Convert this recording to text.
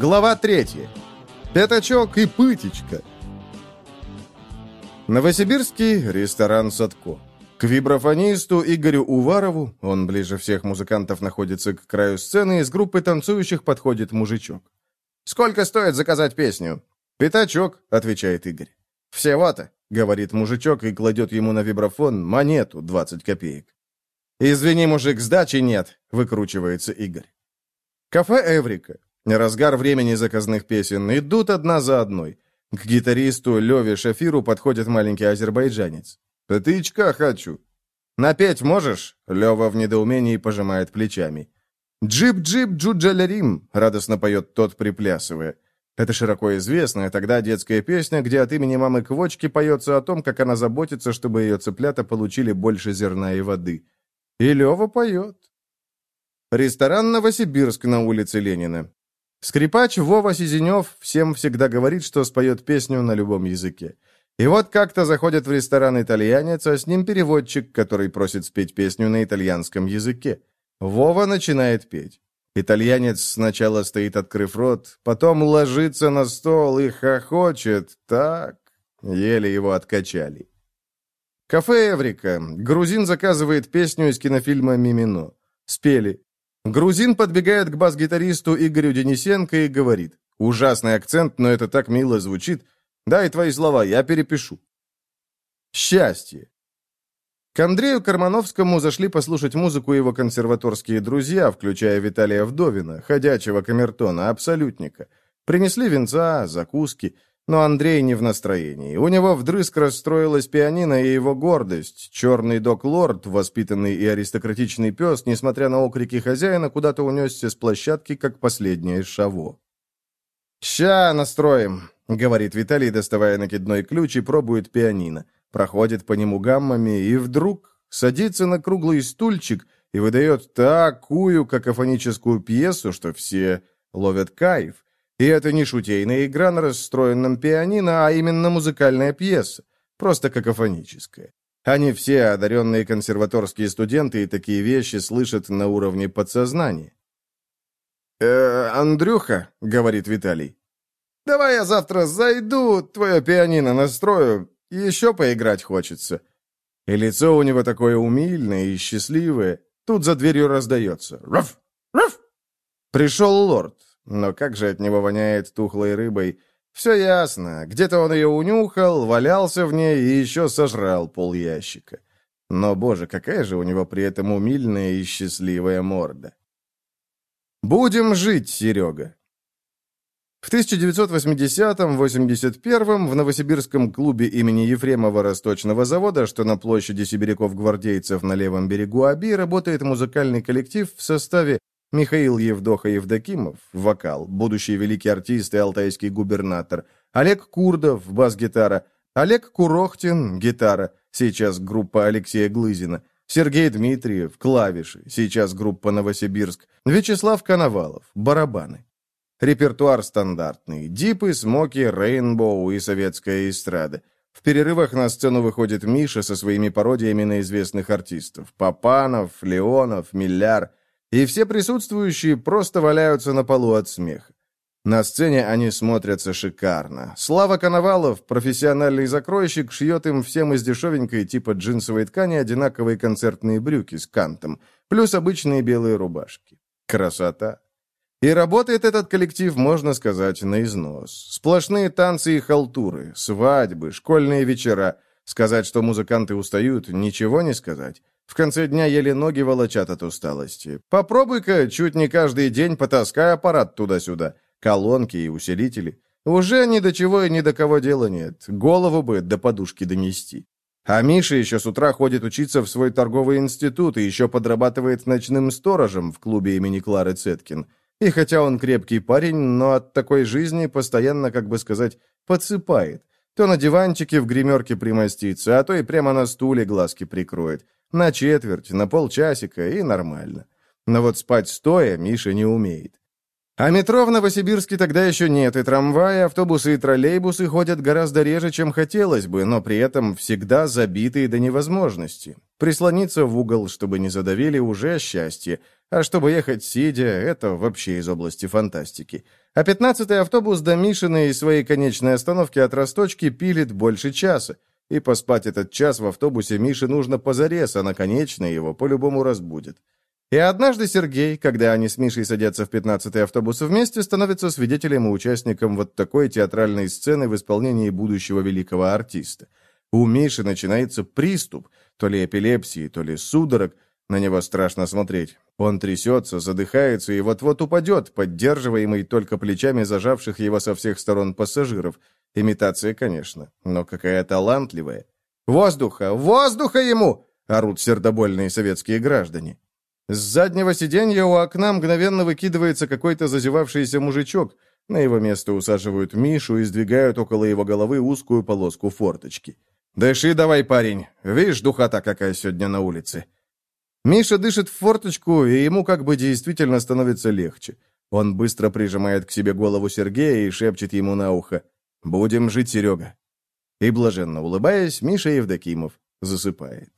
Глава 3. Пятачок и пытечка. Новосибирский ресторан «Садко». К вибрафонисту Игорю Уварову, он ближе всех музыкантов находится к краю сцены, из группы танцующих подходит мужичок. «Сколько стоит заказать песню?» «Пятачок», — отвечает Игорь. «Всего-то», — говорит мужичок и кладет ему на вибрафон монету 20 копеек. «Извини, мужик, сдачи нет», — выкручивается Игорь. Кафе «Эврика». Разгар времени заказных песен. Идут одна за одной. К гитаристу Леве Шафиру подходит маленький азербайджанец. «Птычка хочу». «Напеть можешь?» Лева в недоумении пожимает плечами. «Cip-cip cücələrim», — радостно поет тот, приплясывая. Это широко известная тогда детская песня, где от имени мамы Квочки поется о том, как она заботится, чтобы ее цыплята получили больше зерна и воды. И Лева поет. Ресторан «Новосибирск» на улице Ленина. Скрипач Вова Сизенев всем всегда говорит, что споет песню на любом языке. И вот как-то заходит в ресторан итальянец, а с ним переводчик, который просит спеть песню на итальянском языке. Вова начинает петь. Итальянец сначала стоит, открыв рот, потом ложится на стол и хохочет. Так, еле его откачали. Кафе «Эврика». Грузин заказывает песню из кинофильма «Мимино». Спели. Грузин подбегает к бас-гитаристу Игорю Денисенко и говорит. Ужасный акцент, но это так мило звучит. Дай твои слова, я перепишу. Счастье. К Андрею Кармановскому зашли послушать музыку его консерваторские друзья, включая Виталия Вдовина, ходячего камертона, абсолютника. Принесли венца, закуски. Но Андрей не в настроении. У него вдрызг расстроилась пианино и его гордость. Черный док-лорд, воспитанный и аристократичный пес, несмотря на окрики хозяина, куда-то унесся с площадки, как последнее шаво. «Ща настроим», — говорит Виталий, доставая накидной ключ и пробует пианино. Проходит по нему гаммами и вдруг садится на круглый стульчик и выдает такую какофоническую пьесу, что все ловят кайф. И это не шутейная игра на расстроенном пианино, а именно музыкальная пьеса, просто какофоническая. Они все одаренные консерваторские студенты и такие вещи слышат на уровне подсознания. «Э, «Андрюха», — говорит Виталий, — «давай я завтра зайду, твое пианино настрою, еще поиграть хочется». И лицо у него такое умильное и счастливое. Тут за дверью раздается. «Раф! Раф!» Пришел лорд. Но как же от него воняет тухлой рыбой. Все ясно. Где-то он ее унюхал, валялся в ней и еще сожрал пол ящика. Но, боже, какая же у него при этом умильная и счастливая морда. «Будем жить, Серега!» В 1980-81 в Новосибирском клубе имени Ефремова Росточного завода, что на площади сибиряков-гвардейцев на левом берегу Аби, работает музыкальный коллектив в составе Михаил Евдоха-Евдокимов, вокал, будущий великий артист и алтайский губернатор, Олег Курдов, бас-гитара, Олег Курохтин, гитара, сейчас группа Алексея Глызина, Сергей Дмитриев, клавиши, сейчас группа Новосибирск, Вячеслав Коновалов, барабаны. Репертуар стандартный. Дипы, смоки, рейнбоу и советская эстрада. В перерывах на сцену выходит Миша со своими пародиями на известных артистов. Папанов, Леонов, Милляр. И все присутствующие просто валяются на полу от смеха. На сцене они смотрятся шикарно. Слава Коновалов, профессиональный закройщик, шьет им всем из дешевенькой типа джинсовой ткани одинаковые концертные брюки с кантом, плюс обычные белые рубашки. Красота. И работает этот коллектив, можно сказать, на износ. Сплошные танцы и халтуры, свадьбы, школьные вечера. Сказать, что музыканты устают, ничего не сказать. В конце дня еле ноги волочат от усталости. Попробуй-ка чуть не каждый день потаскай аппарат туда-сюда. Колонки и усилители. Уже ни до чего и ни до кого дела нет. Голову бы до подушки донести. А Миша еще с утра ходит учиться в свой торговый институт и еще подрабатывает ночным сторожем в клубе имени Клары Цеткин. И хотя он крепкий парень, но от такой жизни постоянно, как бы сказать, подсыпает. То на диванчике в гримерке примостится, а то и прямо на стуле глазки прикроет. На четверть, на полчасика и нормально. Но вот спать стоя Миша не умеет. А метро в Новосибирске тогда еще нет, и трамваи, автобусы и троллейбусы ходят гораздо реже, чем хотелось бы, но при этом всегда забитые до невозможности. Прислониться в угол, чтобы не задавили, уже счастье, а чтобы ехать сидя, это вообще из области фантастики. А пятнадцатый автобус до Мишиной и своей конечной остановки от Росточки пилит больше часа. И поспать этот час в автобусе Мише нужно позарез, а на конечной его по-любому разбудит. И однажды Сергей, когда они с Мишей садятся в пятнадцатый автобус вместе, становится свидетелем и участником вот такой театральной сцены в исполнении будущего великого артиста. У Миши начинается приступ, то ли эпилепсии, то ли судорог, на него страшно смотреть. Он трясется, задыхается и вот-вот упадет, поддерживаемый только плечами зажавших его со всех сторон пассажиров. Имитация, конечно, но какая талантливая. «Воздуха! Воздуха ему!» — орут сердобольные советские граждане. С заднего сиденья у окна мгновенно выкидывается какой-то зазевавшийся мужичок. На его место усаживают Мишу и сдвигают около его головы узкую полоску форточки. «Дыши давай, парень. Видишь, духота какая сегодня на улице». Миша дышит в форточку, и ему как бы действительно становится легче. Он быстро прижимает к себе голову Сергея и шепчет ему на ухо «Будем жить, Серега». И, блаженно улыбаясь, Миша Евдокимов засыпает.